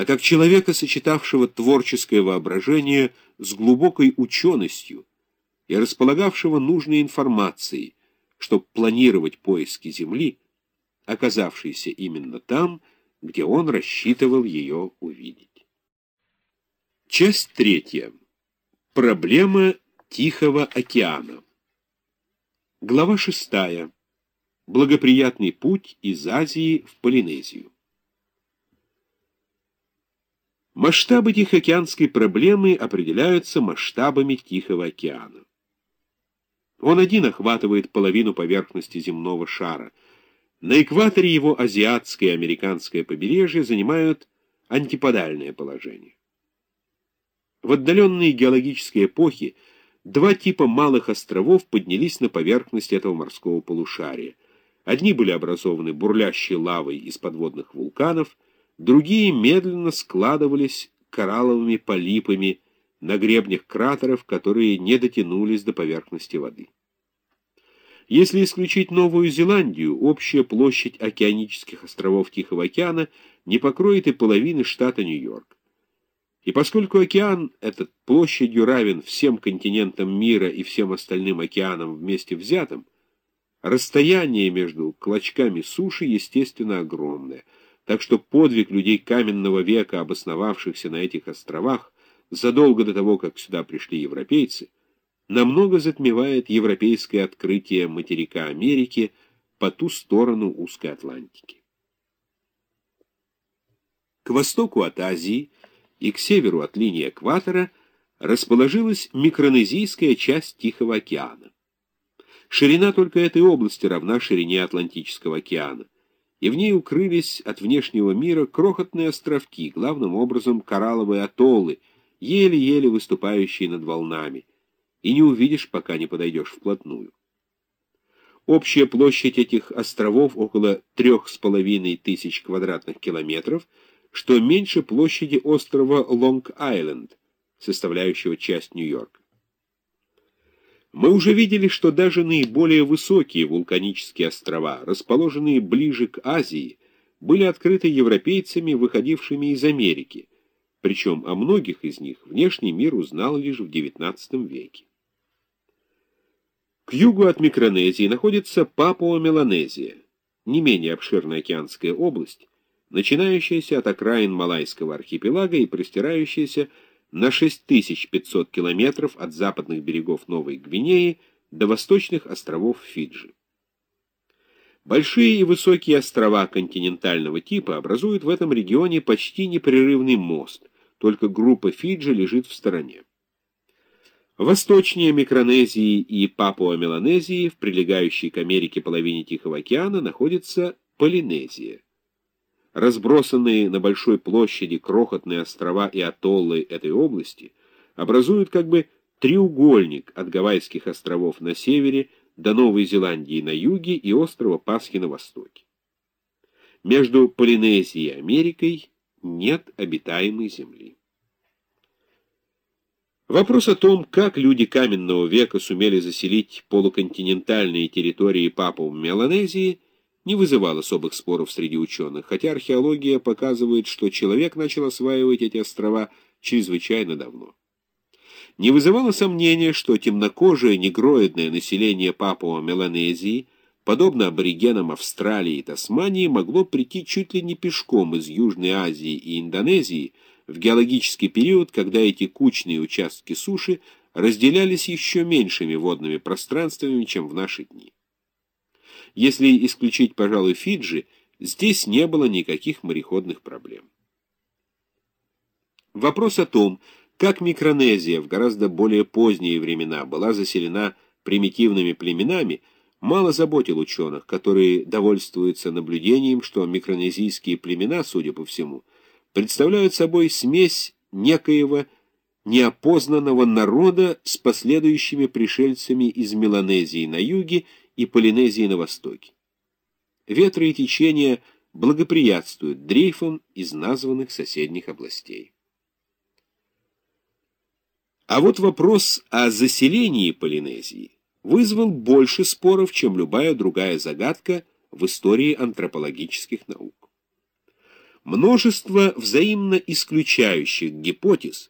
а как человека, сочетавшего творческое воображение с глубокой ученостью и располагавшего нужной информацией, чтобы планировать поиски Земли, оказавшейся именно там, где он рассчитывал ее увидеть. Часть третья. Проблема Тихого океана. Глава шестая. Благоприятный путь из Азии в Полинезию. Масштабы Тихоокеанской проблемы определяются масштабами Тихого океана. Он один охватывает половину поверхности земного шара. На экваторе его азиатское и американское побережье занимают антиподальное положение. В отдаленные геологические эпохи два типа малых островов поднялись на поверхность этого морского полушария. Одни были образованы бурлящей лавой из подводных вулканов, другие медленно складывались коралловыми полипами на гребнях кратеров, которые не дотянулись до поверхности воды. Если исключить Новую Зеландию, общая площадь океанических островов Тихого океана не покроет и половины штата Нью-Йорк. И поскольку океан этот площадью равен всем континентам мира и всем остальным океанам вместе взятым, расстояние между клочками суши, естественно, огромное, так что подвиг людей каменного века, обосновавшихся на этих островах, задолго до того, как сюда пришли европейцы, намного затмевает европейское открытие материка Америки по ту сторону узкой Атлантики. К востоку от Азии и к северу от линии экватора расположилась микронезийская часть Тихого океана. Ширина только этой области равна ширине Атлантического океана, и в ней укрылись от внешнего мира крохотные островки, главным образом коралловые атоллы, еле-еле выступающие над волнами, и не увидишь, пока не подойдешь вплотную. Общая площадь этих островов около трех с половиной тысяч квадратных километров – что меньше площади острова Лонг-Айленд, составляющего часть Нью-Йорка. Мы уже видели, что даже наиболее высокие вулканические острова, расположенные ближе к Азии, были открыты европейцами, выходившими из Америки, причем о многих из них внешний мир узнал лишь в XIX веке. К югу от Микронезии находится Папуа-Меланезия, не менее обширная океанская область, начинающаяся от окраин Малайского архипелага и простирающаяся на 6500 километров от западных берегов Новой Гвинеи до восточных островов Фиджи. Большие и высокие острова континентального типа образуют в этом регионе почти непрерывный мост, только группа Фиджи лежит в стороне. Восточнее Микронезии и Папуа-Меланезии, в прилегающей к Америке половине Тихого океана, находится Полинезия. Разбросанные на большой площади крохотные острова и атоллы этой области образуют как бы треугольник от Гавайских островов на севере до Новой Зеландии на юге и острова Пасхи на востоке. Между Полинезией и Америкой нет обитаемой земли. Вопрос о том, как люди каменного века сумели заселить полуконтинентальные территории Папуа Меланезии – не вызывал особых споров среди ученых, хотя археология показывает, что человек начал осваивать эти острова чрезвычайно давно. Не вызывало сомнения, что темнокожее негроидное население Папуа-Меланезии, подобно аборигенам Австралии и Тасмании, могло прийти чуть ли не пешком из Южной Азии и Индонезии в геологический период, когда эти кучные участки суши разделялись еще меньшими водными пространствами, чем в наши дни. Если исключить, пожалуй, Фиджи, здесь не было никаких мореходных проблем. Вопрос о том, как Микронезия в гораздо более поздние времена была заселена примитивными племенами, мало заботил ученых, которые довольствуются наблюдением, что микронезийские племена, судя по всему, представляют собой смесь некоего неопознанного народа с последующими пришельцами из Меланезии на юге и Полинезии на востоке. Ветры и течения благоприятствуют дрейфам из названных соседних областей. А вот вопрос о заселении Полинезии вызвал больше споров, чем любая другая загадка в истории антропологических наук. Множество взаимно исключающих гипотез